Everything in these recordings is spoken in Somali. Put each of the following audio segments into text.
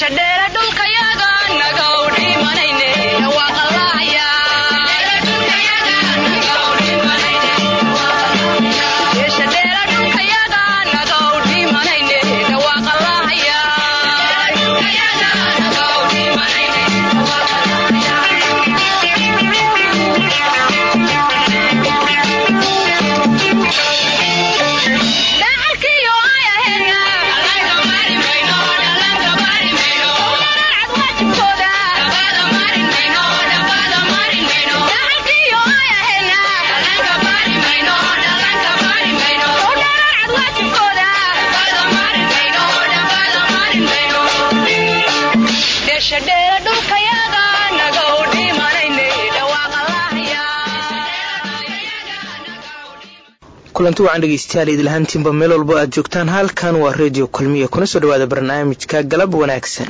Shadera do. Kulanti wacan dhegeystayaal idilhaantiinba meel walbo aad joogtaan halkan waa redio kulmiya kuna soo dhawaada barnaamijka galab wanaagsan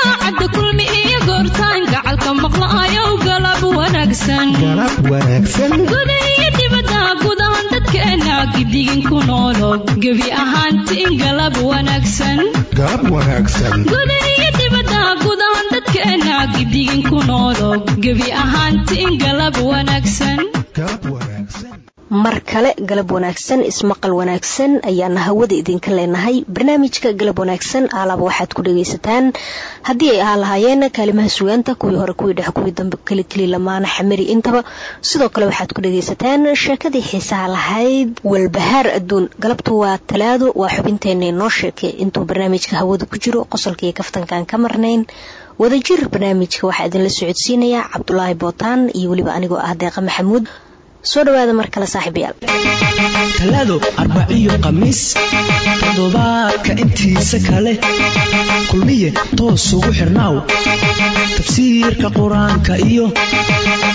idaacadda kulmi iyo goortaan gacalka maqlaayow galab wanaagsanguda iyo dibadda gudahan dadkeena gidigin ku noolo. Gebi ahaantiin galab wanaagsanguda iyo dibadda gudahan dadkeena gidigin ku noolo. Gebi ahaantiin galab wanaagsan mar kale galab wanaagsan ismaqal wanaagsan ayaana hawada idinka leenahay. Barnaamijka galab wanaagsan aalaba waxaad ku dhagaysataan. Haddii ay ahaan lahaayeen kaalimaha sugaanta kuwii hore kuwii dhex kuwii dambe kelikeli lamaana xamari intaba sidoo kale waxaad ku dhagaysataan sheekadii xiisaha lahayd walbahaar adduun. Galabtu waa talaado waa xubinteena noo sheekay. Intuu barnaamijka hawada ku jiro qosolka iyo kaftankaan ka marnayn wadajir barnaamijka waxaa idinla socodsiinaya cabdulaahi bootaan iyo weliba anigoo ah deeqa maxamuud soo dhawaada mar kale saaxiibayaal. Talaado arbaciyo khamiis toddobaadka intiisa kale. Kulmiye toos ugu xirnaaw. Tafsiirka qur'aanka iyo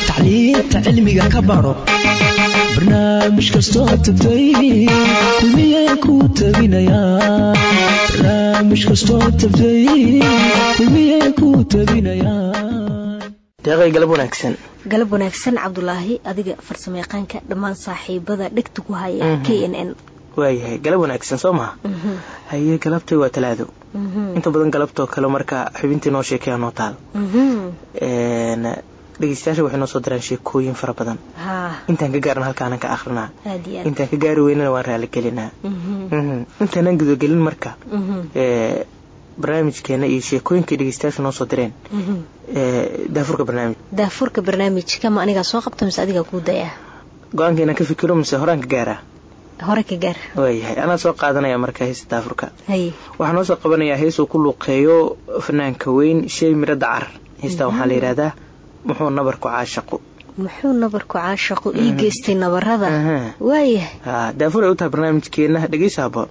tacliinta cilmiga ka baro. Barnaamij kastoo tagtay kulmiye ku tabinayabarnaamij deeqay galab wanaagsan. Galab wanaagsan cabdulaahi adiga farsamo yaqaanka dhammaan saaxiibada dhegta ku haya k n n. Waayahay galab wanaagsan soo maha? Haye galabtay waa talaado. Inta badan galabtoo kale marka xubintii noo sheekaya noo taal. Dhegeystayaasha waxay noo soo diraan sheekooyin fara badan. Intaan ka gaarna halkaanan ka akrinaa intaan ka gaari weynana waan raaligelinaa intaanan gudagelin marka barnaamijkeena iyo sheekooyinkay dhegeystayaasha noo soo direen. Daafurka barnaamij. Daafurka barnaamijka ma anigaa soo qabta mise adigaa kuu dayaa go'aanka inaan ka fikiro mise horaan ka gaaraa hore ka gaar waayahay anaa soo qaadanaya marka heesta daafurka. Waxaa noo soo qabanayaa hees uu ku luuqeeyo fanaanka weyn shay miro dacar heestaa waxaa la yidhaahdaa muxuu nabarku caashaqu. Muxuu nabarku caashaqu? Ii geystay nabarada waayahay daafur ay u tahay barnaamijkeena dhegeysa haboon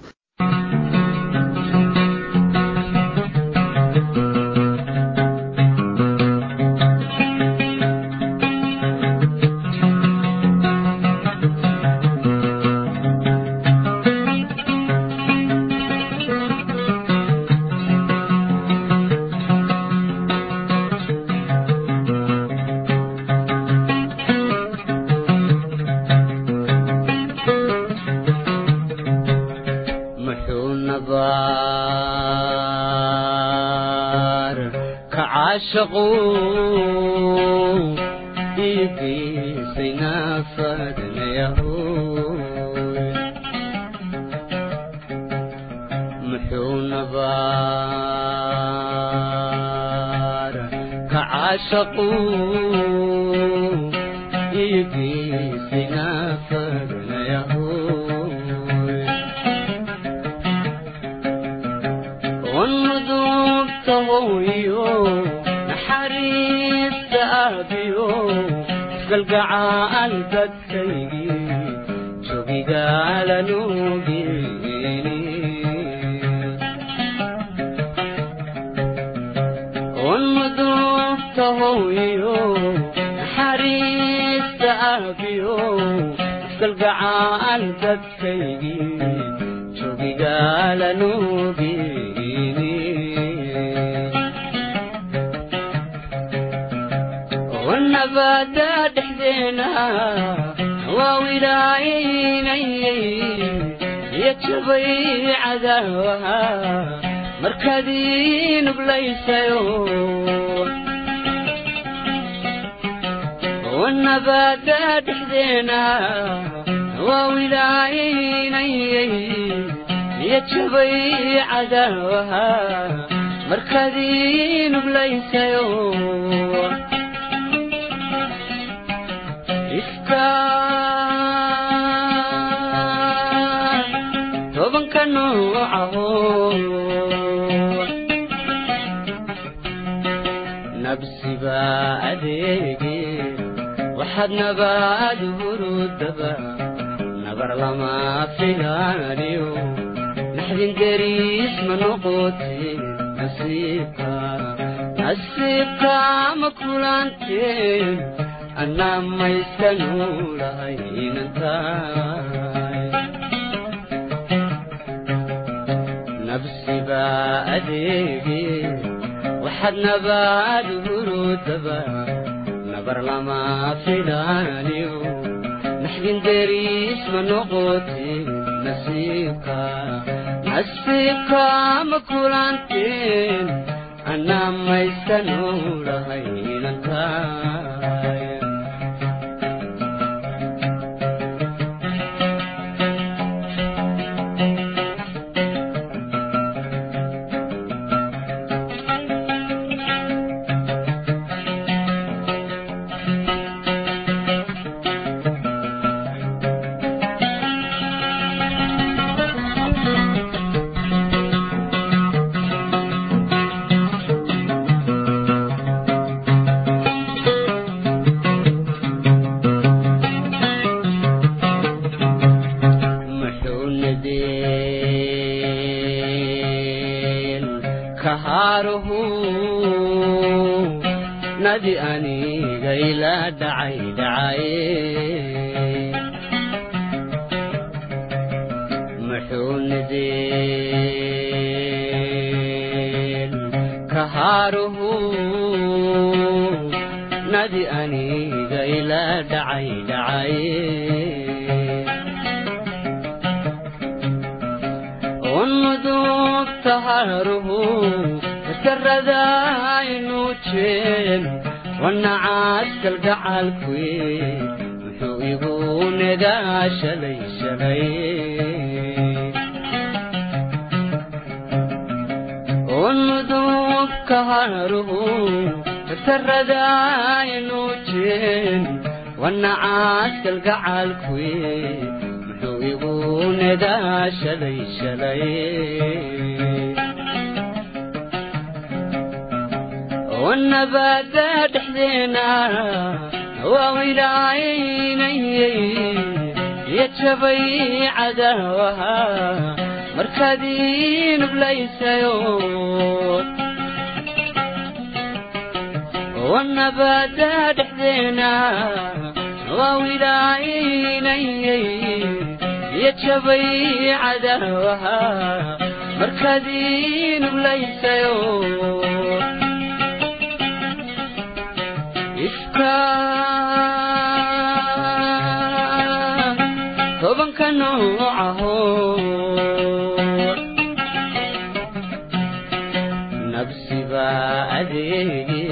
waa wilaayaynayay iyo jabay cadaawaha markaad ii nuglaysayo wanabada dhexdeena waa wilaayaynayay iyo jabay cadaawaha markaad ii nuglaysayo ifka noocaho nabsiba adeege waxaad nabaad hurudaba nabar lama filaaniyo naxdin deriis ma noqotin nasiibka nasiibka ma kulanteen. Annaa mayska nuulahay inantaay nabsiba adeege waxaad nabaad hurudaba nabar lama filaaniyo naxdin deriis ma noqotin nasiibka inantaay والنعاس كالقعال كوي محو يقون دا شلي شلي والنبات دحدينا وولايني يتشبي عداوها مركزين بليس يوم والنبات دحدينا وولايني يتشبي عداوها مركزين بليس يوم ifka tobanka noocaho nabsiba adeege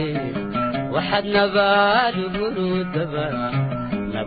waxaad nabaad hurudaba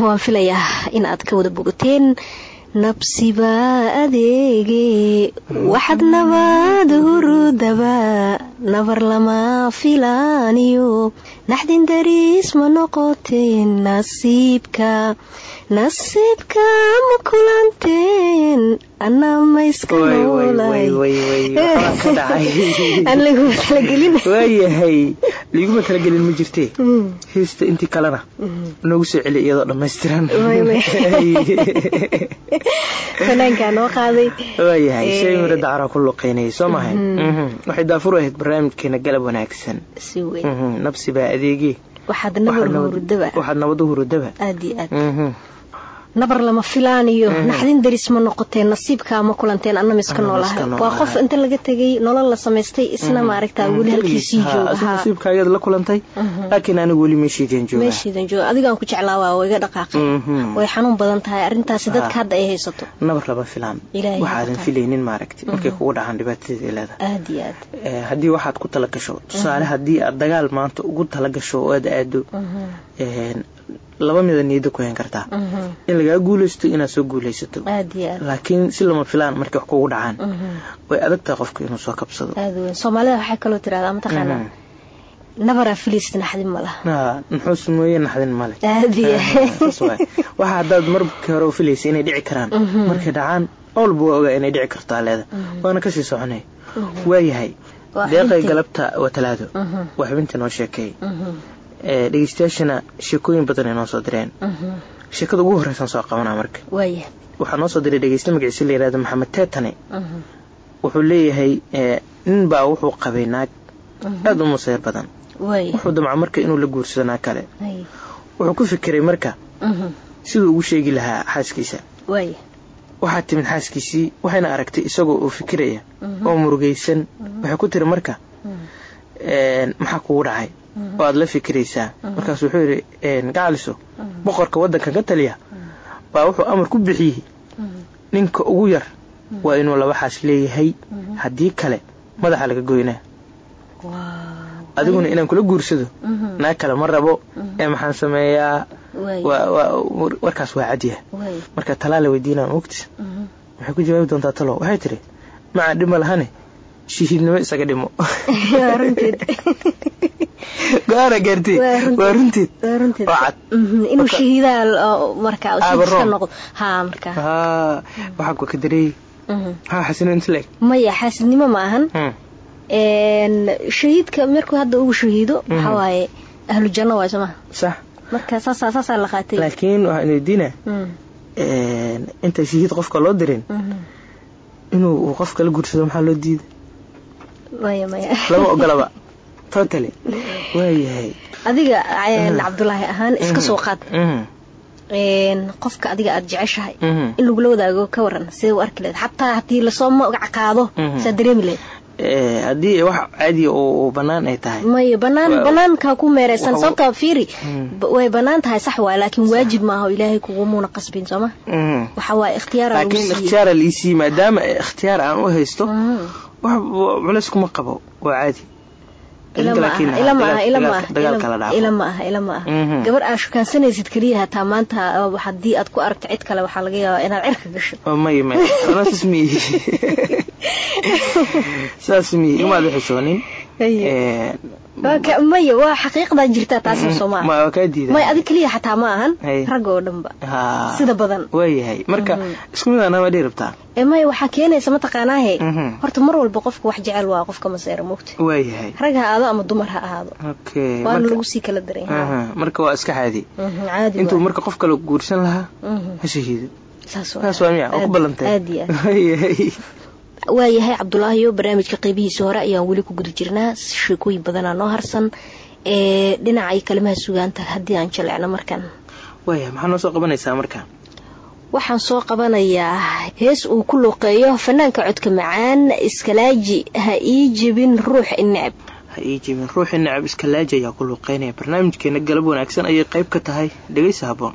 waan filayaa in aad ka wada bogateen nabsibaa adeege waxaad nabaad hurudaba nabar lama filaaniyo naxdin dariis ma noqoteen nasiibka nasiibka ma kulanteen noolawaayahay liguma talagelin ma jirtee heesta intii kalena noogu soo celiya iyadoo dhammaystiran fanaankaa noo qaaday waayahay shay mira dacraa ku luqeynayay soo mahay waxay daafur ahayd barnaamijkeena galab wanaagsan nabsi baa adeegee waxaad nabad aad nabar lama filaaniyo naxdin daris ma noqoteen nasiibkaa ma kulanteen annama iska noolahay waa qof inta laga tegay nolol la samaystay isna maaragtaa weli halkiisii joognasiibkaagad la kulantay? Laakiin anigu weli meeshiidan jooga. Meeshiidan jooga. Adigaan ku jeclaa waa iga dhaqaaqay. Way xanuun badan tahay. Arrintaasi dadka hadda ay haysato. Nabar lama filaan. Waxaadan filaynin maaragti. Markay kugu dhacaan dhibaatadeeda leedahay. Aad haddii waxaad ku tala gasho tusaale haddii aad dagaal maanta ugu tala gasho oo aad aado laba mida niyada ku hayn kartaa. In lagaa guulaysto inaad soo guulaysato. Laakiin si lama filaan markay wax kugu dhacaan. Way adagtahay qofka inuu soo kabsado. Soomaalida waxay kaloo tiraahdaa mataqaana nabaraa filaysta naxdin ma laha. Nuxuus mooye naxdin male waxa haddaad markii hore u filaysa inay dhici karaan. Markay dhacaan olba waa ogaa inay dhici kartaa leeda. Waana ka sii soconay. Waayahay deeqay galabta waa talaado. Waa xubinta noo sheekeey dhegeystayaashana sheekooyin badan ay noo soo direen. Sheekada ugu horreysaan soo qabanaa marka. Waxaa noo soo diray dhegeysta magaciisa la yihahdo maxamed teetane wuxuu leeyahay nin baa wuxuu qabay naag. Aada u museyr badan. Wuxuu damca marka inuu la guursado naag kale. Wuxuu ku fikiray marka siduu ugu sheegi lahaa xaaskiisa. Waxaa timid xaaskiisii waxayna aragtay isagoo oo fikiraya oo murugaysan. Waxay ku tiri marka maxaa kugu dhacay oo aada la fikiraysaa. Markaas wuxuu yidhi gacaliso boqorka waddankan ka taliya. Baa wuxuu amar ku bixiyey. Ninka ugu yar waa inuu laba xaas leeyahay. Haddii kale madaxa laga goynaa. Adiguna inaan kula guursado naag kale ma rabo. Ee maxaan sameeyaa? Warkaas waa cadya marka talaa la weydiinaa mogti waxay ku jawaabi doontaa talo. Waxay tidhi macaa dhima lahane shihiidnimo isaga dhimo go'aana gaartay waa runteed inuu shahiidaa markaa noqdo. Ha markaa waxaa ku ka dareeyey haa xasino inta leeg. Maya xaasidnimo ma ahan. Shahiidka markuu hadda ugu shahiido waxaa waaye ahlu janno waay soo maha sax. Marka saasaa saasaa la qaatay. Laakiin waxaan weydiina inta shahiid qofka loo dirin. Inuu qof kala guursado maxaa loo diiday maya maya. Lama ogolaba. Totally. Waayahay adiga cabdulaahi ahaan iska soo qaad. Qofka adiga aada jeceshahay in lagula wadaago ka waran sidee u arki lehed xataa haddii la soo magac qaado saa dareemi lehed haddii wax caadiya oo banaan ay tahay. Maya banaan banaankaa ku meereysan sababtaa fiiri. Way bannaan tahay sax waay laakiin waajib maaha oo ilaahay kugumuuna qasbin sooma. Waxa waaye ikhtiyaar laakiin ikhtiyaara liisii maadaama ikhtiyaar aan u haysto wax culays kuma qabo waa caadi. Ila ma aha ila ma aha gabar aa shukaansanaysid keliya hataa maanta haddii aad ku aragto cid kale waxaa laga yaabaa inaad cirka gasho. Saas maya waa xaqiiqdaa jirtaa taasi sooma may adig keliya xataa ma ahan rag oo dhanba sida badan waayahay marka isku mid anama dhihi rabtaa maya waxaa keenaysa mataqaanaahe horta mar walba qofka wax jecel waa qofka maseera mogta waayahay rag ha aado ama dumar ha ahaado waana lagu sii kala daray marka waa iska caadi intuu marka qof kale guursan lahaa ha shahiido saas waa miya oo ku ballantay waayahay cabdulaahiyo barnaamijka qeybihiisa hore ayaan weli ku guda jirnaa. Sheekooyin badanaa noo harsan ee dhinacay kalimaha sugaanta haddii aan jaleecno markan. Waaya maxaa noo soo qabanaysaa marka? Waxaan soo qabanayaa hees uu ku luuqeeyo fanaanka codka macaan iskalaaji ha ii jebin ruux inecab ha ii jebin ruuxi necab iskalaaji ayaa ku luuqeynaya barnaamijkeena galab wanaagsan ayay qayb ka tahay dhegaysa haboon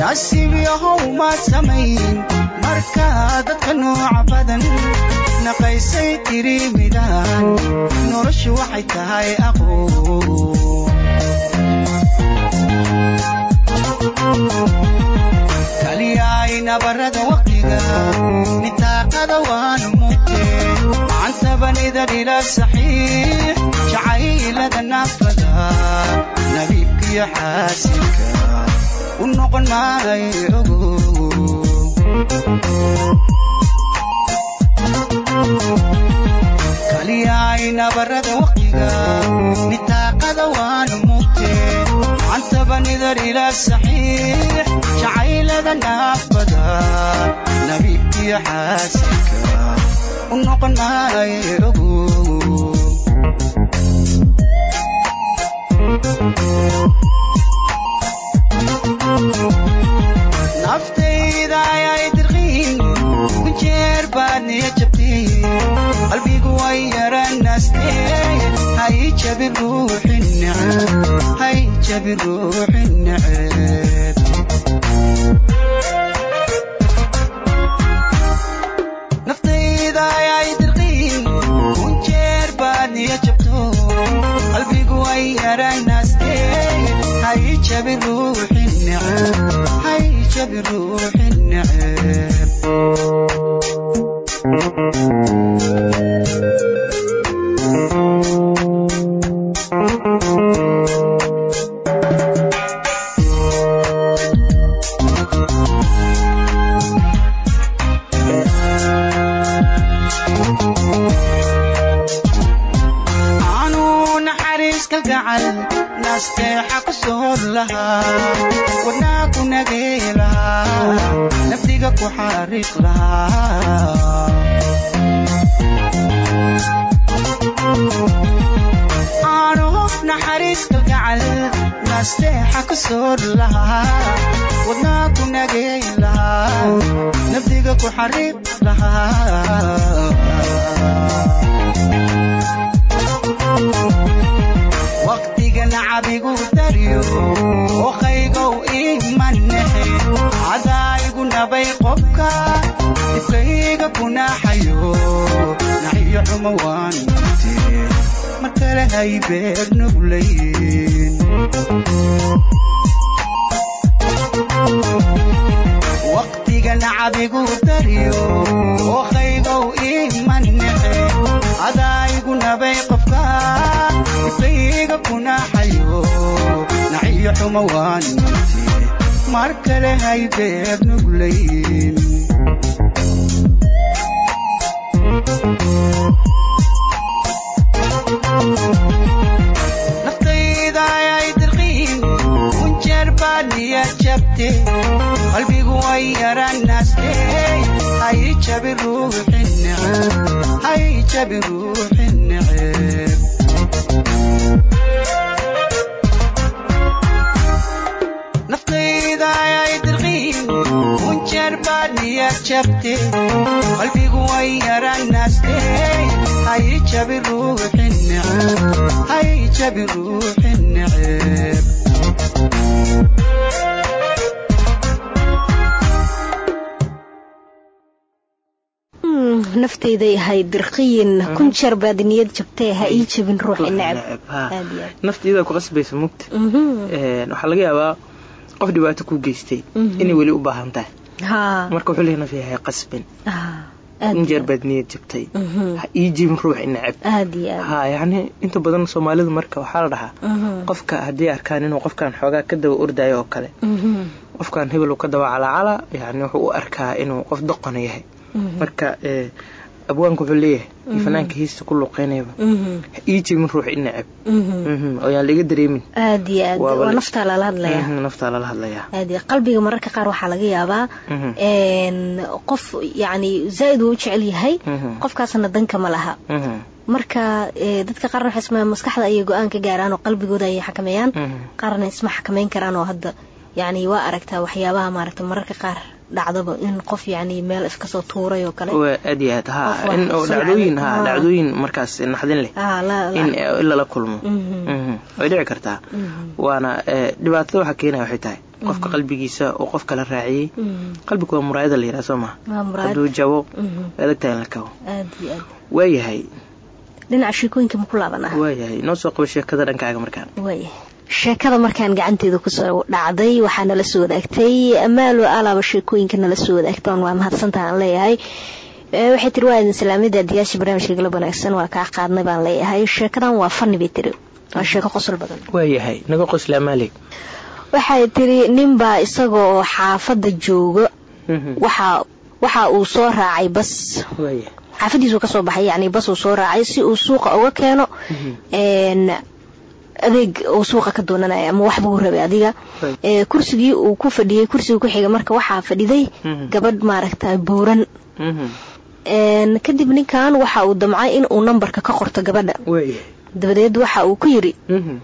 nasiib yahow maad samayn markaa dadka nooca badan naqaysay tiri midaan noloshu waxay tahay aqo kaliyaay nabarada waqtiga nitaaqada waanu mugte macantabanida dhila saxiix jacaylada naafada nabiibkiyo xaasinka u noqon maay ogo kaliyaay nabarada waqtiga nitaaqada waanu mugte macantabanidar ila saxiix jacaylada naafada nabiibkiyo xaasinka u noqon maay ogo naftayda ayay dirqiin kunjeer baad niya jabteen qalbigu way yaranaastee hay jabi ruuxin neceb hay jabi ruuxin neceb naftayda ayay dirqiin kunjeer baad niya jabto qalbigu way yaranaastee hay jabi ruuxin neceb hay jabi ruuxin neceb aanu naxariis kalgacal naasteexa ku sood lahaa wadnaa ku nagee lahaa nafdiga ku xariiq lahaa aanu naxariis kalgacal naasteexa ku sood lahaa wadnaa ku nagee lahaa nafdiga ku xariiq lahaa waqtigan cabigu daryo oqaygow imanexe cadaayigu nabay qobka dibkayga kunaaxayo naxiyo xumo waan mute mar kale hay beer nuglayn waqtigan cabigu daryo oqaygow imanexe cadaayigu nabay qofka dibkayga kunaaxayo naxiyo xumo waan mute mar kale hay beer nuglayn naftayda ayay dirqiin kunjeer baad niya jabte qalbigu way yaranaastee hay jabi ruuxin neceb hay jabi ruuxin kunjeer baad niya jabte qalbigu way yaranaastee hay jabi ruuxin neceb hay jabi ruuxin neceb naftayda yahay dirqiyin kun jeer baad niyad jabtee ha. Ii jabin ruuxi neceb, naftiida ku qasbaysa mugta waxaa laga yaabaa qof dhibaato ku geystay. Mhm. inay weli u baahan tahay marka wuxuu leeyahay naf yahay qasbin haa, aad in iyo jeer aad. baad niyad jabtay Mhm. ha ii jibin iyo aad. ha yacni inta badan soomaalidu marka waxaa la dhahaa Mhm. qofka haddii arkaan inuu qofkan xoogaa ka daba ordayo oo kale Mhm. qofkan hebel uu ka daba calacala yani wuxuu u arkaa inuu qof doqona yahay marka ee, abwaanku wuxuu leeyahay iyo fanaanka hiista ku luuqeynayaba Mhm. ha ii jibin ruux i neceb Mhm. Mhm, oo yaan laga dareemin. Aad iyo aad. Naftaa lala hadlayaa. Mhm, naftaa lala hadlayaa. Aad iyo qalbiga mararka qaar waxaa laga yaabaa qof yacni zaa'id uu u jecel yahay qofkaasna danka ma laha. Marka dadka qaarna waxay isma maskaxda ayay go'aan ka gaaraan oo qalbigooda ayay xakameeyaan. Qaarna isma xakameyn karaan oo hadda yacni waa aragtaa waxyaabaha maaragta mararka qaar dhacdaba in qof yacni meel iska soo tuuray oo kale. Aad iyo aad ha in dhacdooyin ha dhacdooyin markaas naxdin leh. Ah, in in lala kulmo. Mhm. Mhm. way dhici kartaa. Mhm. waana eh, dhibaatada waxaa keenaya waxay tahay. Qofka qalbigiisa oo qof kala raaciyey qalbigu waa muraayada la yidhaha soo maha hadduu jabo way adag tahay in la kabo waayahay. Dhinaca sheekooyinka ma ku laabanaha waayahay. Noo soo qabo sheekada dhankaaga markaan sheekada markaan gacanteeda ku soo dhacday waxaa nala soo wadaagtay amaalo alaaba sheekooyinka nala soo wadaagtan waa mahadsantaha aan leeyahay. Ee, waxay tiri waa idin salaamada adiyaasha barnaamijka galab wanaagsan waa kaa qaadnay baan leeyahay. Sheekadan waa fani bay tiri waa sheeko qosol badan. Waayahay naga qoslaa maalig waxay tiri ninbaa isagoo xaafada jooga Mhm. waxa waxa uu soo raacay bas. Xaafadiisuu ka soo baxay yani bas uu soo raacay si uu suuqa uga keeno. Een adeeg uu suuqa ka doonanaya ama wax buu rabay adiga ee kursigii uu ku fadhiyey kursiga ku xiga marka waxaa fadhiday Mhm. gabadh maaragta buuran Mhm. een kadib ninkan waxa uu damcay in uu nambarka ka qorto gabadha dabadeed waxa uu ku yidhi Mhm.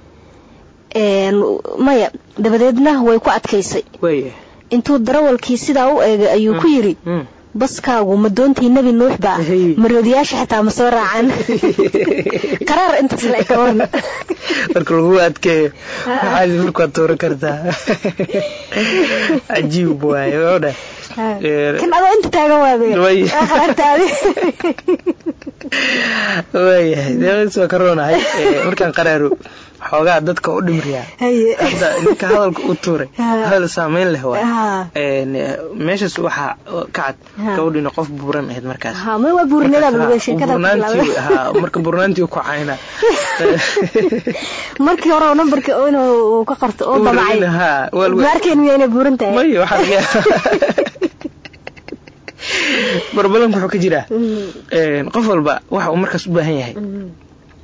een maya dabadeedna way ku adkaysay intuu darawalkii sidaa u eegay ayuu ku yidhi Mhm. Baskaagu ma doontii nebi nuux baa Hey. maroodiyaasha xitaa ma soo raacaan. Qaraar intaas la eka warna marka lagu adkeeyo waxaad markaad tuuran kartaa? Cajiib waaye oodha kan waayahay deeqadiis waa ka roonahay Ee, markaan qaraaro xoogaa dadka u dhimriyaa hadda ninka hadalka u tuuray Ha. hadal saameyn leh waay. Ha. Een, meeshaas waxaa ka cad gabadhiina qof buuran ahayd markaas. Ku marka burnaantii u kacayna markii hore nambarka inuu ka qorto oo damacay. ha waa lagu- baarkeen miya inay buuran tahay barbalanku wuxuu ka jiraa. Een, qof walba waxa uu markaas u baahan yahay.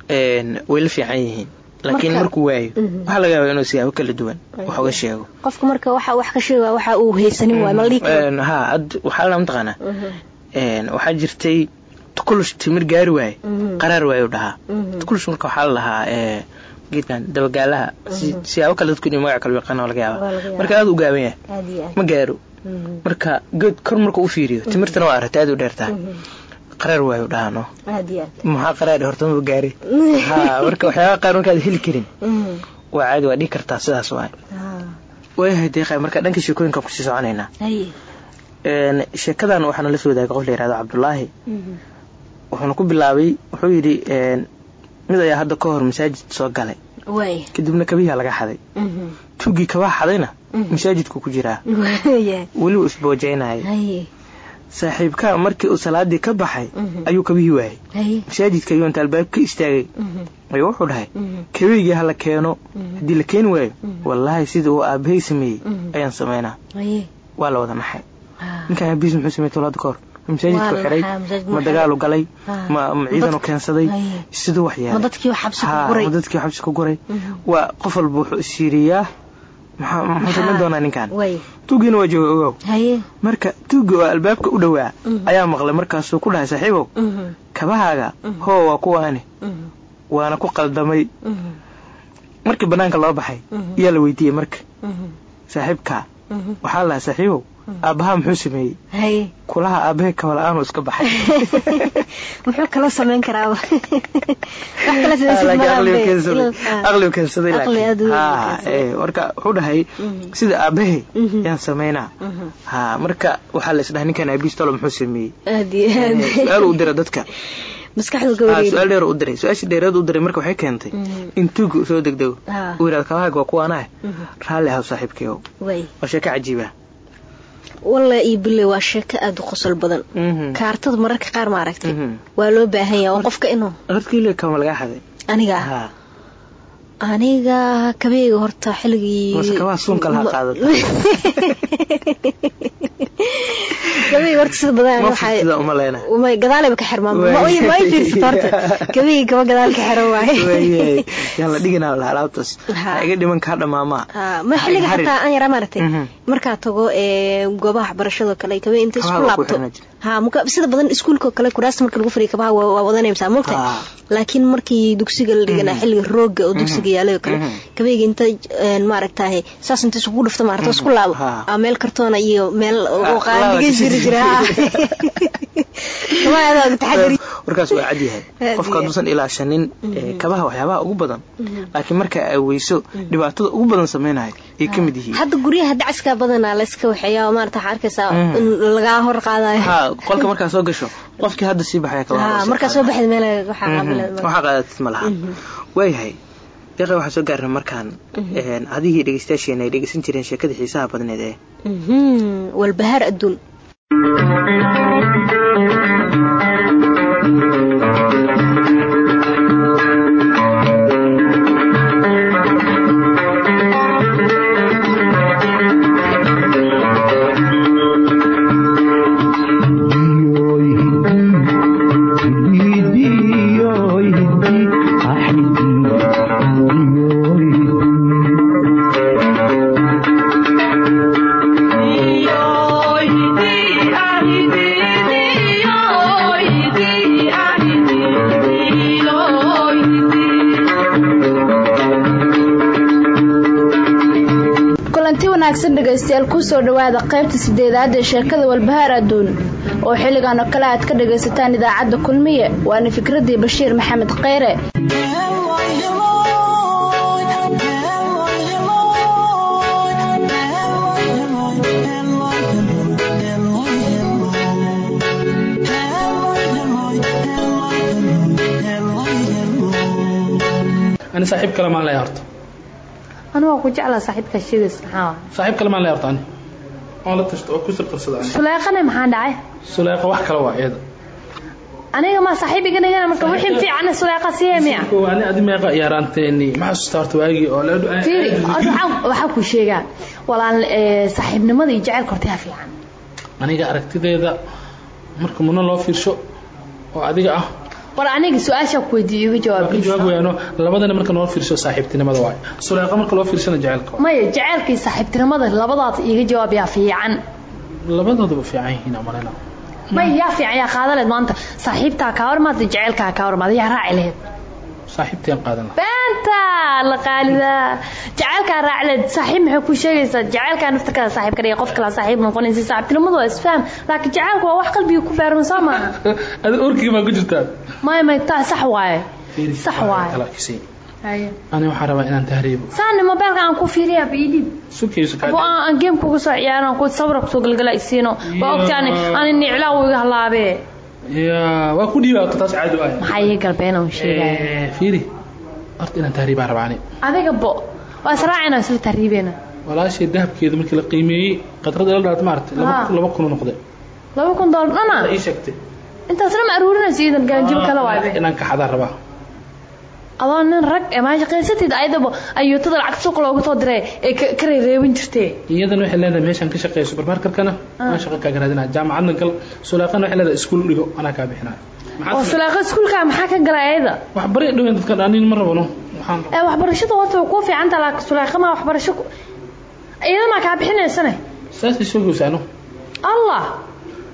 Een, way la fiican yihiin. Laakiin markuu waayo Mhm. waxaa laga yaabaa inuu siyaabo kala duwan wax uga sheego. Qofka marka waxa wax ka sheega waxa uu haysanin waay ma la dhihi karo Een, ha had waxaa la mataqaanaa Mhm. een, waxaa jirtay tukulush timir gaari waaye Mhm. qaraar waayu dhahaa. Tukulush marka waxaa la lahaa ee, geedkan dabagaalaha si- siyaabo kale dadku inay magac kale u yaqaan waa laga yaabaa. marka aad u gaaban yahay ma gaaro. Marka geed kor marka u fiiriyo timirtana waa aragtay aad u dheertaa Mhm. qaraar waayu dhahaano. Maxaa qaraar horta ma gaari? Ha marka waxyaabaha qaar markaad heli karin. Mhm. waa caadi waa dhihi kartaa sidaas waay. Ha. waayahay deeqay marka dhanka sheekooyinka ku sii soconaynaa sheekadan waxaana la soo wadaagay qof la yihahdo cabdulaahi wuxuuna ku bilaabay wuxuu yidhi mid ayaa hadda ka hor masaajid soo galay kadibna kabihiaa laga xaday. Mhm. tuugii kabaha xadayna? Mhm. masaajidku ku jiraa? Waaya weli uu isboojaynayay haye saaxiibka markii uu salaadii ka baxay Mhm. ayuu kabihii waayay. Masaajidka ayuu inta albaab ka istaagay ayuu wuxuu dhahay kabiigii hala keeno haddii la keeni waayo wallaahi sida uu aabbahay sameeyey ayaan samaynaa waa la wada naxay Ha. ninkan aabihiis muxuu hor. ma masaajidku xiray ma dagaalu galay ma ciidanu keensaday siduu wax ma yeelay. dadkii wax xabsi ku guray. ma dadkii xabsi ku guray. Mhm. waa qof walba wuxuu ishiiriyaa maxaa muxuu samayn doonaa ninkan tuugiina waa jooga ogow. Marka tuugi oo albaabka u dhowaa Mhm. ayaa maqlay markaasuu ku dhahay saaxiibow Mhm. kabahaaga hoo waa kuwaani waana ku qaldamay. Markii banaanka loo baxay ayaa la weydiiyey marka. Saaxiibkaa Mhm. waxaa lahaa saaxiibow aabbahaa muxuu sameeyey? Kulaha aabbahay kabala-aanu iska baxay. Muxuu kala samayn karaa wax kala Ah, laakiin aqligu keensaday samaysan aqligu keensaday Aqli aad u laakiin weyn ha keensaday. ee marka wuxuu dhahay Mhm. sida aabbahay Mhm. yaan samaynaa Mhm. ha marka waxaa la isdhahay ninkan aabihiis tolo muxuu sameeyey. Su'aal u dira dadka. Ah, su'aal dheer u diray. Su'aashii dheereed u diray marka waxay keentay in tuugi uu soo degdego. Ah. uu yidhahdo kabahaaga waa kuwaanaah Mhm. raalli ahaw saaxiibkayow waa sheeko cajiiba walla iyo bille waa sheeko aad u qosol badan. Mhm. kaartada mararka qaar ma aragtay. Mhm. waa loo baahan yahay oo qofka inuu hortkiile kama lagaa xaday? Aniga aniga kabeega horta gadaalaba ka xirmaan. Ma ay fiirsato horta gabayga kaba gadaal ka xiran waaye Waayay. yaan la dhiginaa la alaabtaas Ha. ha iga dhiman kaa dhamaamaa ma xilliga Harin. xataa aan yaraa maaragtay. Mhm. markaa tago ee goobaha waxbarashada kale kabe inta isku laabto. sida badan iskuulka kale kuraasta marka lagu fariyo kabaha waa wadanaysaa moogta Ha. laakiin markii dugsiga la dhigana xilliga rooga oo dugsiga oo kale Mhm. kabeyga inta een, maaragtahay saas inta isugu dhufto maaragta isku laabo Ha. aa meel kartoona iyo meel oo Ah, qaandiga jiri jira. Taxadari. Warkaas waa cad yahay. Aad qofka iyo hadduusan ilaashanin ee, kabaha waxyaabaha ugu badan. Laakiin marka ay weyso dhibaatada ugu badan samaynayo ay ka mid yihiin. hadda guryaha dacaska badanaa layska waxeeyaa oo maarata waxaa arkaysaa in lagaa hor qaadayo. Ha qolka markaa soo gasho qofkii hadda sii baxaya markaa soo baxda meel waxaa qaadatid ma laha. Waayahay deeqa waxaa soo gaarnay markaan. Een, adigii dhegeystayaasheena ay dhegeysan jireen sheekada xiisaha badneed ee. Mhm, walbahaar adduun wanaagsan dhegaystayaal ku soo dhowaada qaybta sideedaad ee sheekada walbahaar adduun oo xilligan oo kale aad ka dhagaysataan idaacadda kulmiye waana fikradii bashiir maxamed kheyre. Ani saaxiib kale maan leeyahay horta waa ku jeclaa saaxiibka shidays maxaa saaxiib kale maan leeyahay horta ani oon la tashto oo ku sirqarsada ani suleeqane maxaa dhacay suleeqa wax kale waa iyada aniga ma saaxiib iga dhigana marka wixii fiican suleeqa siiyay miya Kow, ani adi meeqa yaaraanteeni ma xasuusta horta waagii oo la fiiri waxaan- waxaan ku sheegaa walaal saaxiibnimada iyo jacaylka horta yaa fiican aniga aragtideeda marka muna loo fiirsho oo adiga ah war aniga su'aashaa ku weydiiyo iga jawaab ka jawaab weyaano labadana marka loo fiirsho saaxiibtinimada waayo. Suleeqa marka loo fiirshana jacaylka waayo. maya iyo saaxiibtinimada labadaas iga jawaab yaa fiican? Labadooduba fiican yihiin amalena maya yaa fiican yaa qaadaleed maanta. Saaxiibtaa kaa hormaada jacaylkaa kaa hormaada yaa raaci laheyd jacaylkaa raacleed saaxiib maxay ku sheegaysaa jacaylkaa naftarkaada saaxiib ka dhiga qof kale saaxiib noqonaysa saaxiibtinimadu waa isfaham laakiin jacaylku waa wax qalbiga ku beerman soo maaha. Adi urkii baa ku jirtaa maya maya taa sax waaye. Sax waa waaye. kala ani waxaan rabaa inaan tahriibo saani mobeelka aan ku fiiriyaa bo aan aan game kuga soo ciyaaro aan ku sawir ku soo galgala isiino waa ogtaani aan niclaa uu iga halaabee. ya waa ku dhiibaa taas caadi waay maxaa iga galbeen aan sheegaya Eh, fiiri. Horta inaan tahriibaan rabaa ani adiga bo waa israacina isla tahriibeena walaashii dahabkeeda markii la qiimeeyey qadrada ila dhaat maaragtay laba Ah. kun noqday. Laba kun doolar dhana? Ii sheegtay. Intaasna ma aruurinaysa iidan gaanjib kale waabe inaan ka xadaan rabaa adoo nin rag ee maa shaqaysatid ayadaba ayuutada lacag suuq loogu soo diray ee ka reereebin jirtee iyadana waxay leedahay meeshaan ka shaqeeya supermarketkana aan shaqo kaaga raadinaa jaamacadna gal suleeqana waxay leedahay iskuul dhigo anaa kaa bixinaa. Oo sulaaqa iskuulka maxaa ka galay ayada? Wax bari dhaweyn dadka dhaanin ma rabano. Waxaan ee waxbarashada horta way kuu fiican tahay laakiin sulaaqa ma waxbarasho iyada maa kaa bixinaysane saasay sheegaysa ano allah!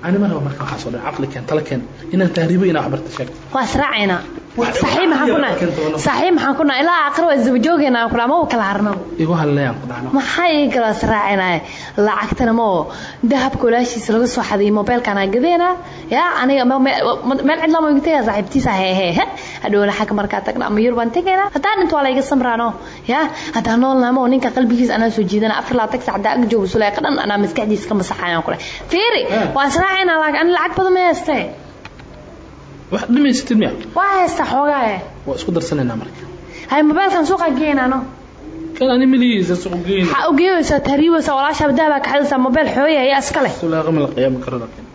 Ani ma rabo marka waxaas oo dhan caqli keen tala keen inaan tahriibo inaan wax barta sheeg waa israacaynaa Wax- saaxiib maxaan ku nahay? ku ilaa aakhiro waa isdaba joogeynaa kula ma u kala ku dhahno maxaa ii kala israacaynaa lacagtana ma oo dahabka walaashiisa laga soo xaday mobeelkana gadeena yaa aniga ma- me- ma- meel cidla ma igu tagaya saaxiibtiisa he he he hadhowna xagga markaa tagna ama yur baan tegaynaa. Haddaan dhinto waa layga samraano. Yaa haddaan noolnaamo oo ninka qalbigiisa anaa soo jiidana afar laa tag sacdaa ag joogo suleeqa dhan anaa maskaxdiisa ka masaxayaan kule fiiri Eh. waa ani lacag badan ma haystee wax dhamaysatid miya waa haystaa xoogaaye waa isku darsanaynaa marka. Hay mobeelkan suuqa geenaano kan ani milihiisa suuq geyn waxaa u geeyeysaa tahriibeysaa walaashaaba dahabaa kaxadaysaa mobeel xooya ayaa iska leh. Suleeqa ma la qiyaami karo laakiin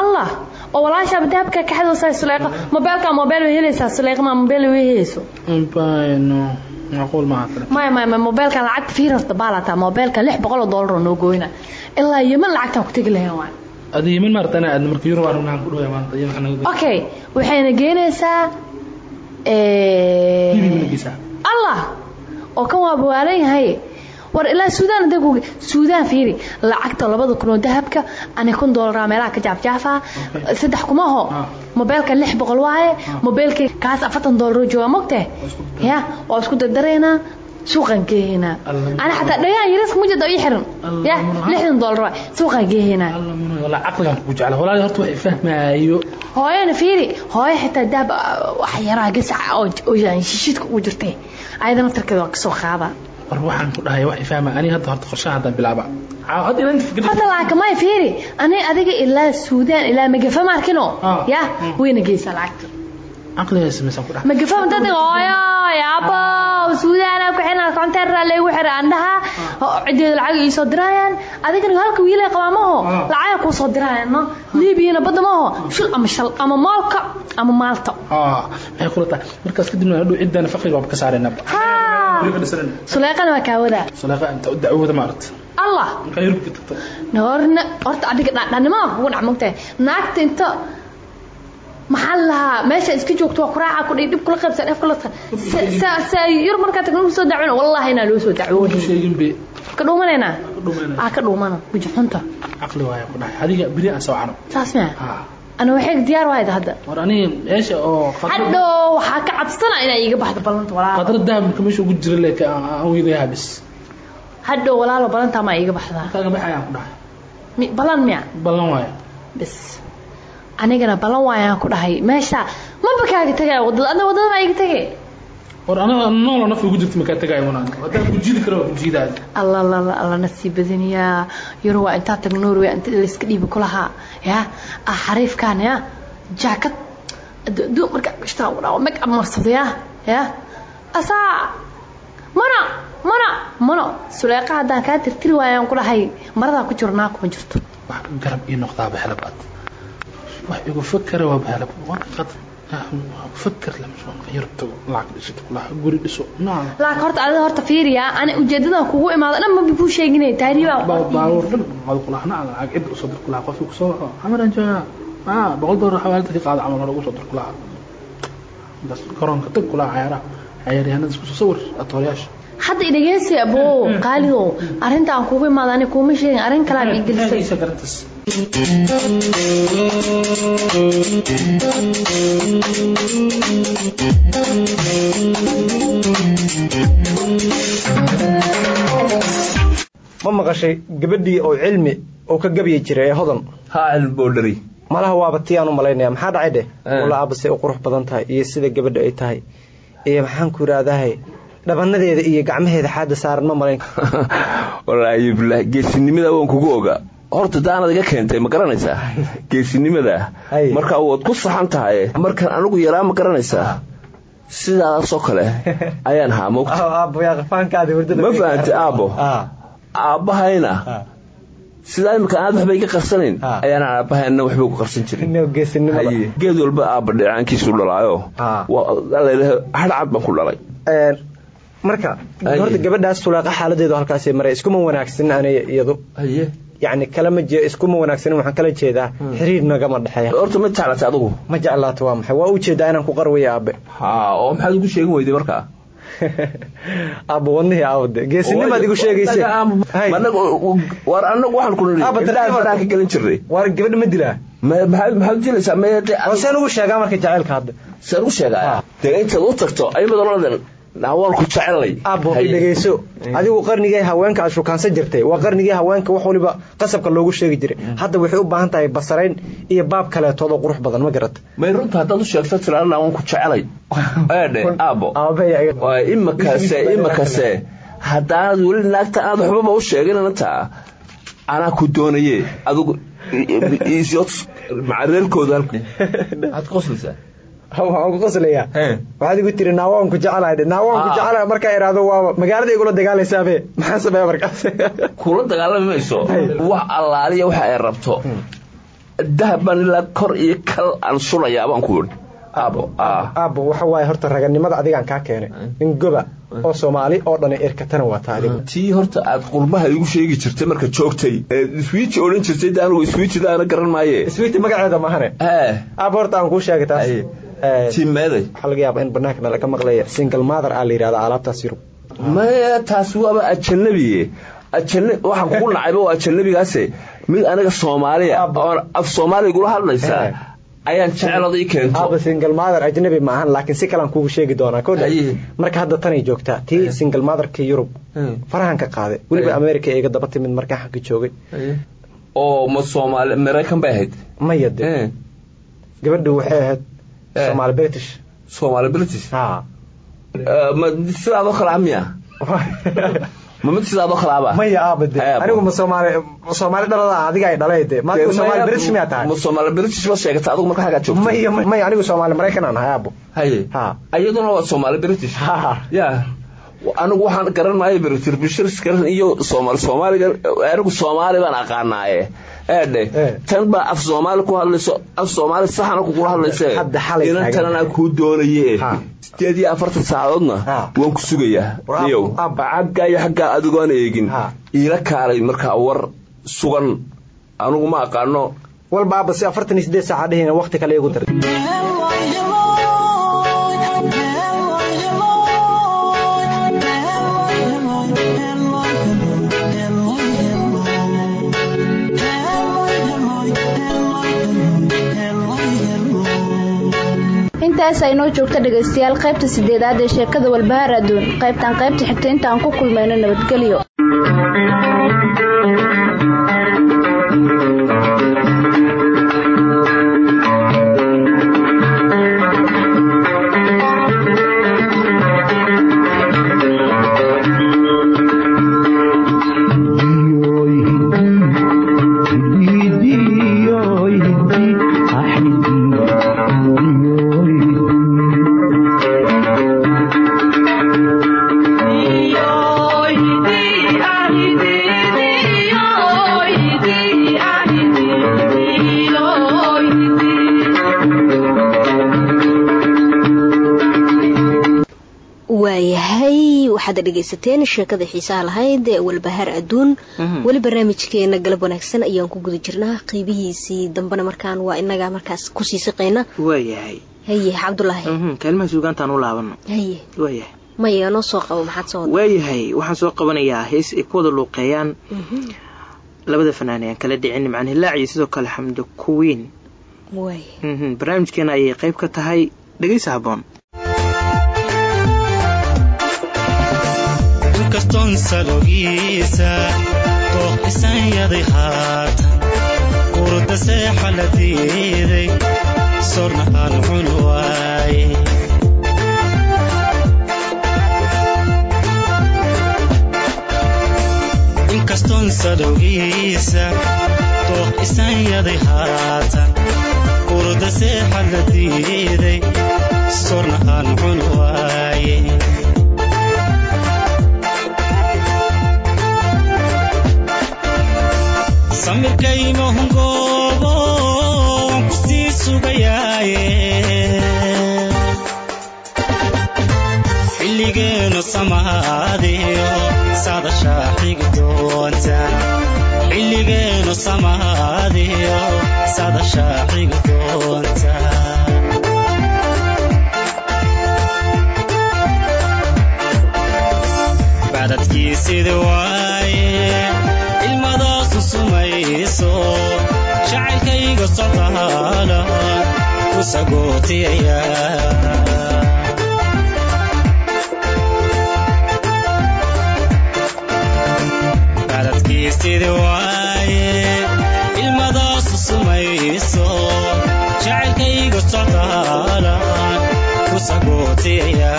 allah oo walaashaaba dahabka kaxadaysaa suleeqa mobeelka mobeel way helaysaa suleeqa ma mobeel way helayso bayno macquul maaha kale maya maya maya mobeelkan lacagta fiir horta baalataa mobeelka lix boqol oo doolar oo noo gooyna. Ilaa yeman lacagtaan ku okay waxayna geenaysaa eh, allah oo kan waa bawaalan yahay. War ilaa suudaan ku suudaan fiiri lacagta labada kun oo dahabka ani kun doolaraa meelaha ka jaafjaafa saddex kumaho mobeelka lix boqol waaye mobeelka kaas afartan doolaroo jooga mogtee ya waa isku dardaraynaa suuqaan geehaynaa ani xataa dhagaan yariska mujada ii xiran. Ya lixdan doolar suuqaan wax fahmaayo. Hooyana fiiri. Hooyo xitaa dahab wax yaraa gasaca oo oo shishidka ugu jirtay ayada naftarkeeda waa ka soo qaada. War waxaan ku dhahay wax ifahma ani hadda horta qorshaha haddaan bilaaba. Hadda lacag may fiiri. Ani adiga ilaa suudaan ilaa magafa maarkino ya wayna geysaa lacagta caqligaa samaysan ku dhahay magafa dadiga hooyo yaabo suudaana ku xirna konteera leegu xira andhaha cideeda lacag ii soo dirayaan adigana halka wiilay qabaamaho lacag kuu soo dirayaan no liibiyana badda maaho shil ama shal ama maalka ama maalta Ah, maxay kula tahay markaas kadibna hadhow ciddana faqriga waaba ka dhisanayna suleeqana waa kaawadaa salaaqa inta u dacwooda maarata allah horta adiga dhanimada kugu dhac mogtahay naagta inta maxaa la lahaa meesha iska joogto waa kuraaca kudhi dhib kula qaybsan af kula sa yurub markaa tagna lagu soo dacwona wallahi inaa loo soo dacwoonay ka dhuumanaynaa dhuumanayna. aa ka dhuumana. Guji xunta. Caqli waaya ku dhahay. Adiga beri aan soo cano. Saas maa Ha. ana waxay diyaar wahayda hadda. War aniga meesha oo hadhow waxaa ka cabsana inaa iiga baxdo ballanta walaalo. Khadra dahabka meesha ugu jira le aan weydaya bis hadhow walaalo ballantaa maa iiga baxdaa? Kaaga baxayaan ku dhahay. Ballan miya? Ballan waaya bas anigana ballan waayaan ku dhahay. Meesha maba kaaga tagaya waddada adna waddada maa iiga tegay war aniga noola naf ugu jirta makaa tagayo unaan haddaan ku jiidi karo ku jiidaaya alla alla alla nasiib badaniyaa yuro waa intaa tag norway inta layska dhiibi kulahaa. Ya ah xariifkan ya jaakad. Aduu markaa gashtaa dhawo make up marsado ya ya asaa! Mana mana mana. Suleeqa haddaan kaa tirtiri waayaan ku dhahay. Maradaa ku jiro naa kuma jirto. Wax garab ii noqdaa baxlab aad. wax igu fakara laakiin horta adiga horta fiiriya ani ujeedadan kugu imaado dhan ma kuu sheeginay taariibaa baabuur dhan wada kulahna lacag cid u soo dir kulaha qofkii ku soo waco xamaran joogaa aa boqol doolar xawaalada ka qaada camal hore ugu soo dir kulaha bas garoonka tag kulaha cayaaraha cayaaryahanada isku soo sawir atoorayaasha hadda idhageysi abo qaalido arrinta aan kugu imaado ani kuuma sheegin arrin kale aan igelisay ma maqashay gabadhii oo cilmi oo ka gabyi jiray ee hodan? Haa cilmi boodhari. Malaha waaba tii aan u malaynaya. Maxaa dhacay dheh walla aaba say u qurux badan tahay iyo sida gabadha ay tahay. Iyo maxaan ku idhaahdahay dhabanadeeda iyo gacmaheeda xaada saaran ma malayn. Wallaahi bilaahi geesinimada waan kugu ogaa horta daanad iga keentay ma garanaysaa? Geesinimada. Marka waad ku saxan tahay markaan anigu yaraa ma garanaysaa? Sidaasoo kale ayaan ahaa mogta ma fahantay aabbo. Aabbahayna sidaa imika aad waxba iga qarsanayn ayaan aabbahayna waxba ku qarsan jirin geed walba aabba dheecaankiisu dhalaayo. Hadhcad baan ku dhalay. Marka horta gabadhaas sulaaqa xaaladeedu halkaasay maray iskuma wanaagsanin aniga iyadu yacni kalama iskuma wanaagsanin waxaan kala jeedaa xiriir nagama dhexeeya. Horta ma jeclatay adigu ma jeclaato waa maxay? Waa u jeedaa inaan ku qarwayo aabe oo maxaad ugu sheegin weyday markaa aabba wadnihii aawade geesinimaad igu sheegayse. war anagu waxaan ku nidhi indhaha faraha ka gelin jirnay war gabadha ma dilaa? Maxaad dilaysaa oo saan ugu sheegaa marka jacaylka hadda saan ugu sheegaa? Dee intaad u tagto ayimad oladan waan ku jecelnay aabbo i dhegeyso adigu qarnigii haweenka aad shukaansan jirtay waa qarnigii haweenka wax waliba qasabka loogu sheegi jiray hadda waxay u baahan tahay basarayn iyo baab kaleetood oo qurux badan ma garata may runta haddaad u sheegto tiraana waan ku jecelay eedhe aabbo imakase imakase haddaanad weli naagta aad waxbaba u sheegin inantaa anaa ku doonaye adigu macareerkooda waxaan ku qoslayaa waxaad igu tiri naawaan ku jecelahay naawaan ku jecelahay markaa iraahdo waaba magaalada igula dagaalaysaabee. Maxaa sameeya markaas? Kula dagaalami mayso wax allaaliya waxa ay rabto. Dahab baan ilaa kor iyo kal aan sulayaa baan ku yidhi. Aabo aabo waxa waaye horta raganimada adigaan kaa keenay. Nin goba oo soomaali oo dhan erkatana waata adigu tii horta aad qurbaha igu sheegi jirtay marka joogtay. Iswiiji odhan jirtay de anigu iswiijida ana garan maaye. Iswiiti magaceeda mahane aabo horta aan kuu sheegay taas waxaa laga yaabaa in banaanka nalaga maqlaya single mother aa la alaabtaas yurub maya taas waaba ajanabiye ajana waxaan kugu nacayba waa ajanabigaase. Mid aniga soomaaliya oon af soomaaliya gula hadlaysa ayaan jeclad ii keento. Single mother ajnabi ma ahan laakiin si kalean kugu sheegi doonaa. Kodha marka hadda tanay joogtaa tii single motherka yurub farahan ka qaaday. Weliba america iga daba timid markaan xagga joogay. Oo ma soomaali maraykan bay ahayd. Maya de gabadhu waxay ahayd soomaali british. Soomaali british? Ha. Ma sidaadoo kale miya? Ma mid sidaadoo kalaaba maya aaba de anigu ma soomaali dhalada adiga ay dhalay de ma soomaali british miyaa tahay ma soomaali british ba sheegata adigu marka xagaa joogto maya maya anigu soomaali maraykan aan ahay aabo haye. Ha. Iyaduna waa soomaali british. Ha ya. Anigu waxaan garan maayo british. British garan iyo soomaali soomaaliga anigu soomaali baan aqaanaaye tan baa af soomaali ku hadlayso af soomaali saxana kugula hadlayse. Inantanana kuu doonaye. Sideed iyo afartan saacadoodna waan ku sugayaa niyow xaggaa iyo xaggaa adigoon eegin. Iila kaalay markaa war sugan. Anugu ma aqaano. Walba aaba si afartan iyo sideed saaca dhehina waqti kale igu dar intaas aynoo joogta dhegaystayaal qaybta sideedaad ee sheekada walbahaar adduun qaybtan qaybta xigta intaan ku kulmayno nabadgelyo waxaad dhegaysateen sheekada xiisaha lahayd ee walbahaar adduun. Weli barnaamijkeena galab wanaagsan ayaan ku guda jirnaa. Qeybihiisii dambena markaan waa inagaa markaas ku sii siqayna. Waayahay haye cabdulaahi kaalmaha suugaantaan u laabano haye waayahay maya noo soo qabo maxaad soo waayahay waxaan soo qabanayaa hees ay ku wada luuqeeyaan labada fanaan aan kala dhicin hilaac iyo sidoo kale xamdo kuwiin barnaamijkeena ayay qayb ka tahay dhegaysa haboon inkaston salogiisa dooqisan yaday haatan urda seexa la diiday sorna aan cun waaye inkaston salowgiisa dooqisan yaday haatan urda seexa la diiday sorna aan cun waaye samirkaymahungoobo waan ku sii sugayaaye xilligeenu samaadiyo sadashaa xigi doonta xilligeenu samaadiyo sadashaa xigi doonta badadkiisida waaye jacaylkayga socdaala ku sagootiyaya badadkiisida waaye ilmadaasu sumayso jacaylkayga socdaala ku sagootiyaya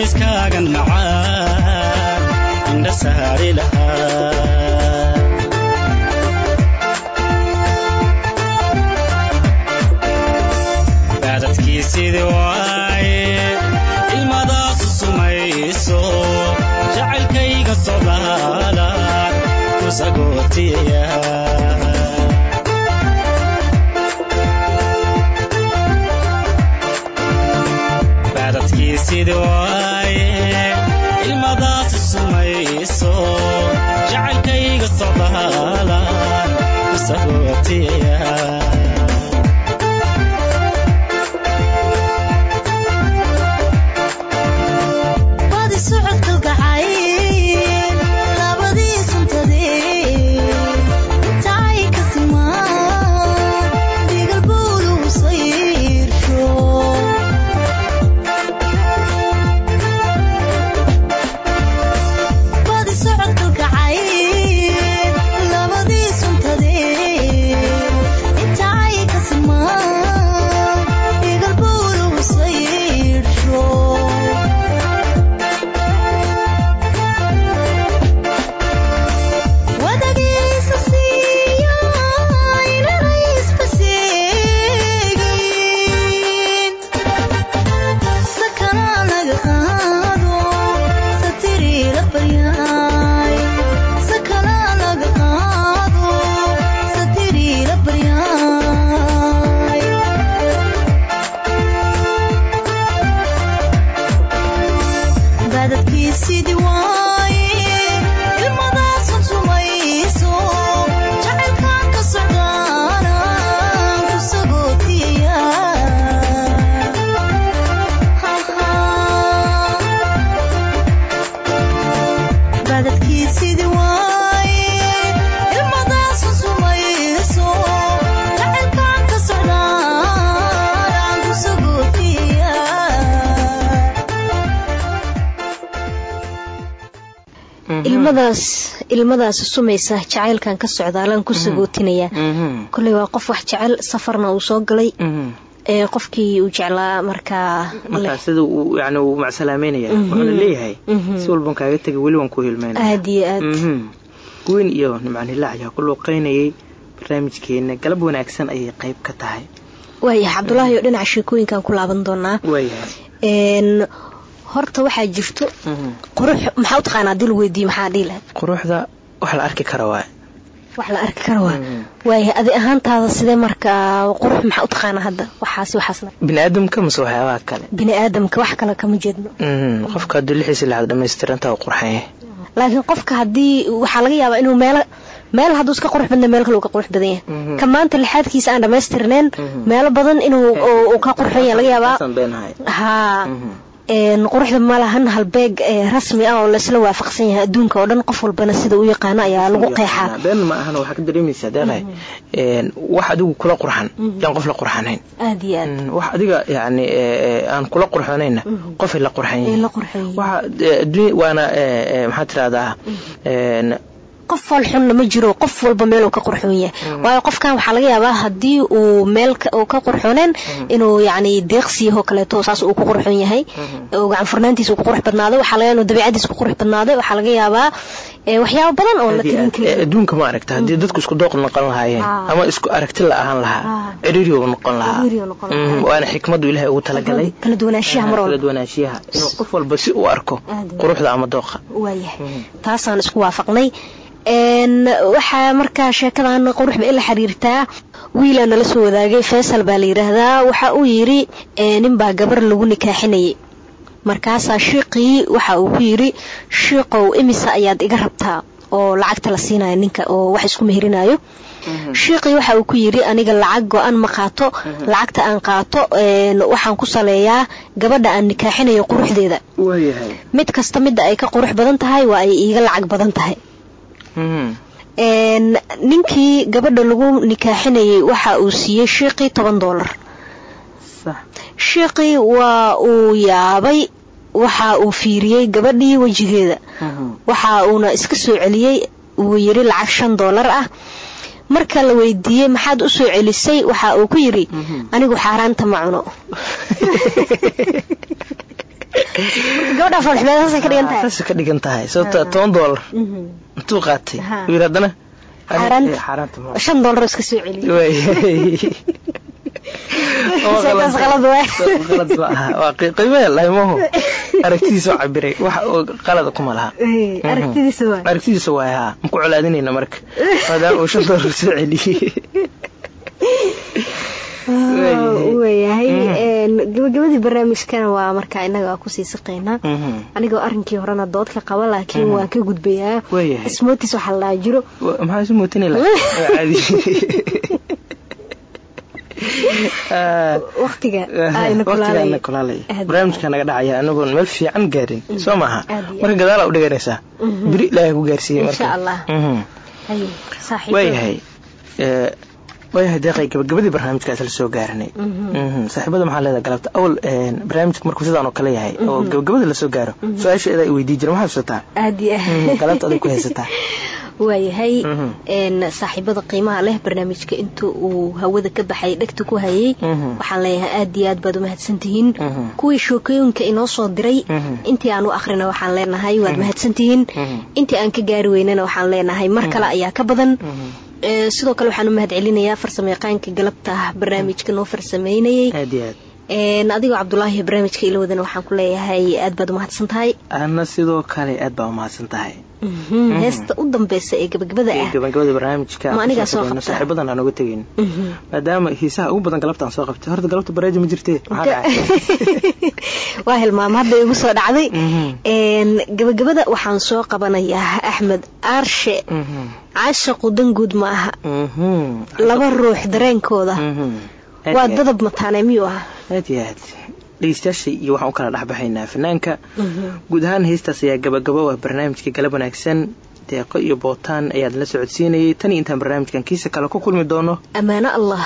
samiskaagan macaan indha saari lahaa. Baadadkiisidii waaye ilmadaasu sumayso jacaylkayga socdaala kusagootiya kusagootiya ilmadaas ilmadaas sumaysa jacaylkan ka socdaalaan ku sagootinayaa koley waa qof wax jecel safarna uu soo galay. Ee qofkii uu jeclaa markaa sida uu yani uu macsalaameynaya wuxuuna leeyahay. Si walban kaaga tegay weli waan ku hilmeynaya aad iyo aad. Weyn iyo nimcaan hilaac ayaa ku luuqeynayay barnaamijkeena galab wanaagsan ayay qayb ka tahay. Waayahay cabdulaahi oo dhinaca sheekooyinkan ku laaban doonaa horta waxaa jirto qurux maxaa u taqaana haddii lagu weydiiye maxaa dhihi lahayd quruxda wax la arki kara waay wax la arki kara waa waayahay adi ahaantaada sidee markaa qurux maxaa u taqaana hadda? Waxaasi waxaasna. Bini aadamka mase waxyaabaha kale. Bini aadamka wax kale kama jeedno. Qofka haddii lixiisa laxad dhammaystirantaa u qurxan yahay. Laakiin qofka haddii waxaa laga yaabaa inuu meelo meel hadduu iska qurux badna meel kale uu ka qurux badan yahay. Ka maanta lixaadkiisa aan dhammaystirneen meelo badan inuu ka qurxan yahay laga yaabaa haa quruxda ma lahan halbeeg rasmi ah oo laisla waafaqsan yahay adduunka oo dhan qof walbana sida u yaqaano ayaa lagu qeexaa. Been ma ahan waxaa ka dareemaysaa deeqay wax adigu kula qurxan. Yaan qof la qurxanayn. Aad iyo aad. Wax adiga yani aan kula qurxanayna qofay la qurxan yihiin. waana maxaa tirahdaa qof falxunna ma jiro qof walba meeluu ka qurxoon yahay waayo qofkan waxaa laga yaabaa haddii uu meel ka qurxooneen inuu yacni deeqsiyahoo kaleeto saas uu ku qurxoon yahay oo gacan furnaantiisa uu ku qurux badnaaday waxaa laga inuu dabiicadiisa ku qurux badnaaday waxaa laga yaabaa waxyaabo badan oo la tirin karin adduunka ma aragta haddii dadku isku dooq noqon lahaayeen ama isku aragti la ahaan lahaa ciriiri uu noqon lahaa. Waana xikmadu ilaahay ugu talagalay. kala duwanaanshiyaha mar kala duwanaanshiyaha. Inuu qof walba si uu arko quruxda ama dooqa. Waayahay. Taasaan isku waafaqnay waxaa markaa sheekadan quruxba ila xiriirtaa wiilaa nala soo wadaagay faysal baa la yidhaahdaa. Waxa uu yidhi ninbaa gabar lagu nikaaxinayay. Markaasaa shiiqii waxa uu ku yidhi shiiqow imisa ayaad iga rabtaa oo lacagta la siinayo ninka oo wax isku meherinayo? Shiiqii waxa uu ku yidhi aniga lacag go-an ma qaato lacagta aan qaato waxaan ku saleeyaa gabadha aan nikaaxinayo quruxdeeda. Mid kasta midda ay ka qurux badan tahay waa ay iiga lacag badan tahay ninkii gabadha lagu nikaaxinayay waxa uu siiyey shiiqii toban doolar shiiqii waa uu yaabay waxa uu fiiriyey gabadhii wejigeeda. Waxa uuna iska soo celiyey uu yiri lacag shan doolar ah. Marka la weydiiyey maxaad u soo celisay? Waxa uu ku yiri anigu xaaraanta ma cuno. gabadha farxbeedaasay ka dhigan tahay. Tahay. Sababta toban doolar intuu qaatay. Yiri haddana? Laymahu aragtidiisa cabiray wax qalada kuma laha. Aragtidiisa waay. Haa maku colaadinayna marka. Maadaama uu shan doolar soo celiyey wayahay gabagabadii barnaamijkana waa markaa inaga ku sii saqaynaa anigoo arinkii horena dood ka qaba laakiin waan ka gudbayaa ismootis waxaa la jiro. Barnaamijka naga dhacaya anagoon meel fiican gaarin soo maaha marka gadaala u dhiganaysaa biri ilaahay ku gaarsiiyey marwaayahay waayahay deeqay gabagabadii barnaamijkaas la soo gaaranay. Saaxiibada maxaa leedahay galabta awal barnaamijka markuu sidaan oo kale yahay oo gabagabada la soo gaaro su'aasha idaa i weydii jira maxaa xusataa galabta aday ku haysataa waayahay saaxiibada qiimaha leh barnaamijka inta uu hawada ka baxay dhegta ku hayay waxaan leeyahay aad iyo aad baad u mahadsantihiin. Kuwii shookooyinka inoo soo diray intii aan u akhrina waxaan leenahay waad mahadsantihiin. Intii aan ka gaari weynana waxaan leenahay mar kale ayaa ka badan sidoo kale waxaan u mahad celinayaa farsamayaqaanka galabta barnaamijka noo farsameynayay. Adigoo cabdulaahi barnaamijka ila wadana waxaan ku leeyahay aad baad umahadsan tahay ana sidoo kale aad baa umahadsan tahay heesta u dambeysa ee gabagabada ah. Gabagabada barnaamijka ma anigaa soo qabta saaxiibadan aan uga tegayn maadaama hiisaha ugu badan galabta aan soo qabtay. Horta galabta bareejo ma jirtee? Waa hilmaam hadda igu soo dhacday? Gabagabada waxaan soo qabanayaa axmed aarshe caashaqu danguud ma aha. Laba ruux dareenkooda. Waa dadab mataane miyuu aad dhegeystayaasha iyo waxaan u kala dhexbaxaynaa fanaanka. Guud ahaan heestaas ayaa gabagabo ah barnaamijka galab wanaagsan. Deeqo iyo bootaan ayaad la socodsiinayay. Tan iyo intaan barnaamijkan kiisa kale ku kulmi doono. Ammaano allah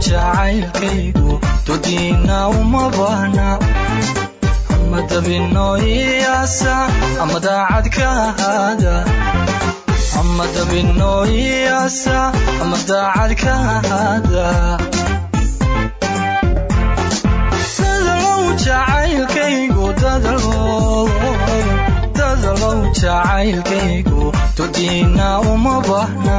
warkayo dabuubtiinu kuma duxin ka shayde kuma duxin ka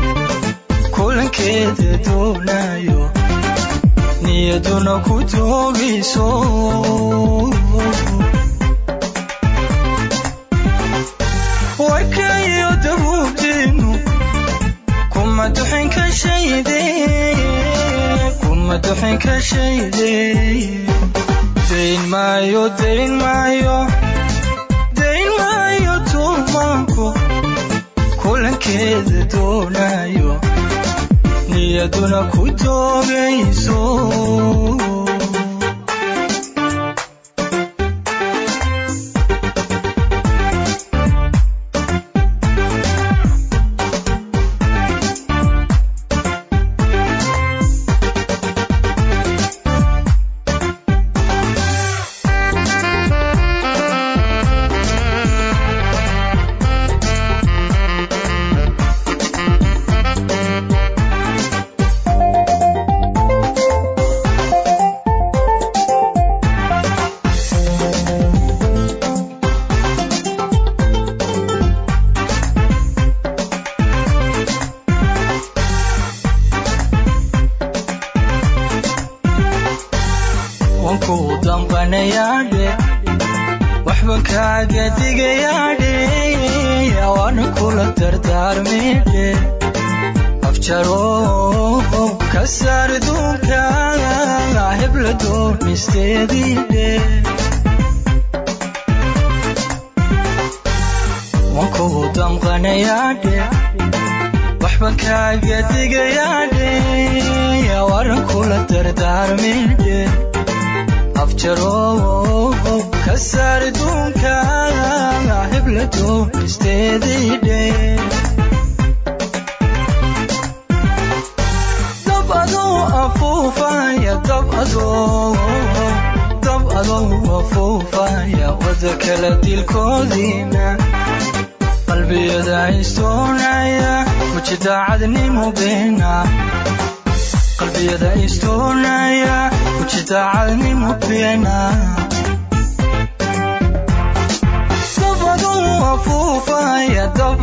dhaqankeeda doonayo niyaduna ku joogayso warkayo dabuubdeenu kuma duxinka shayde dayn maayo dayn maayo dayn maayo tuumaanku kulankeeda doonayo niyaduna ku doogayso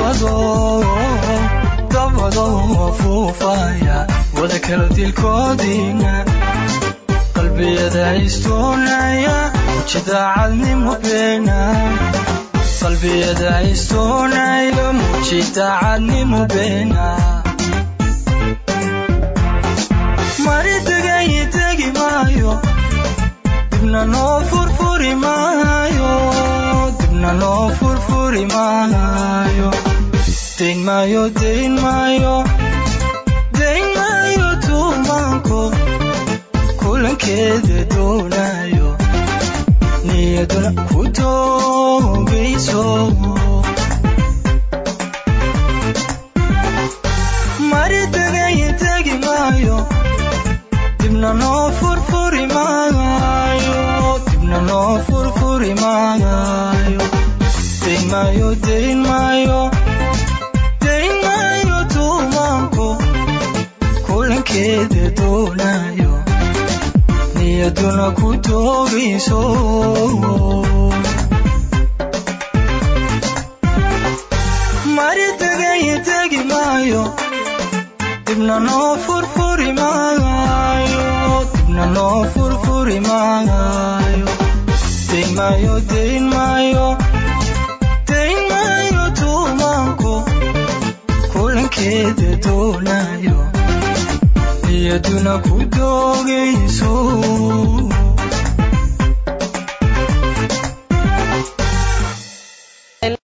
dabadoo dabadoo afuufaya wada kala dilkoodiina qalbiyada istoonaya muji daacadnimo beena qalbiyada istoonaya muji daacadnimo beena mari tegay tegi maayo dibna noo furfuri maayo dibna noo furfuri maayo dayn maayo dayn maayo dayn maayo tuumaanku kulankeeda doonayo niyaduna ku doogayso mari tegay tegi maayo dibna noo furfuri maayo dibna noo furfuri maayo dayn maayo kulankeeda doonayo niyaduna ku doogayso mari tegay tegi maayo dibna noo furfuri maayo dibna noo furfuri maayo dayn maayo dayn maayo dayn maayo tuumaanku kulankeeda doonayo niyaduna ku doogayso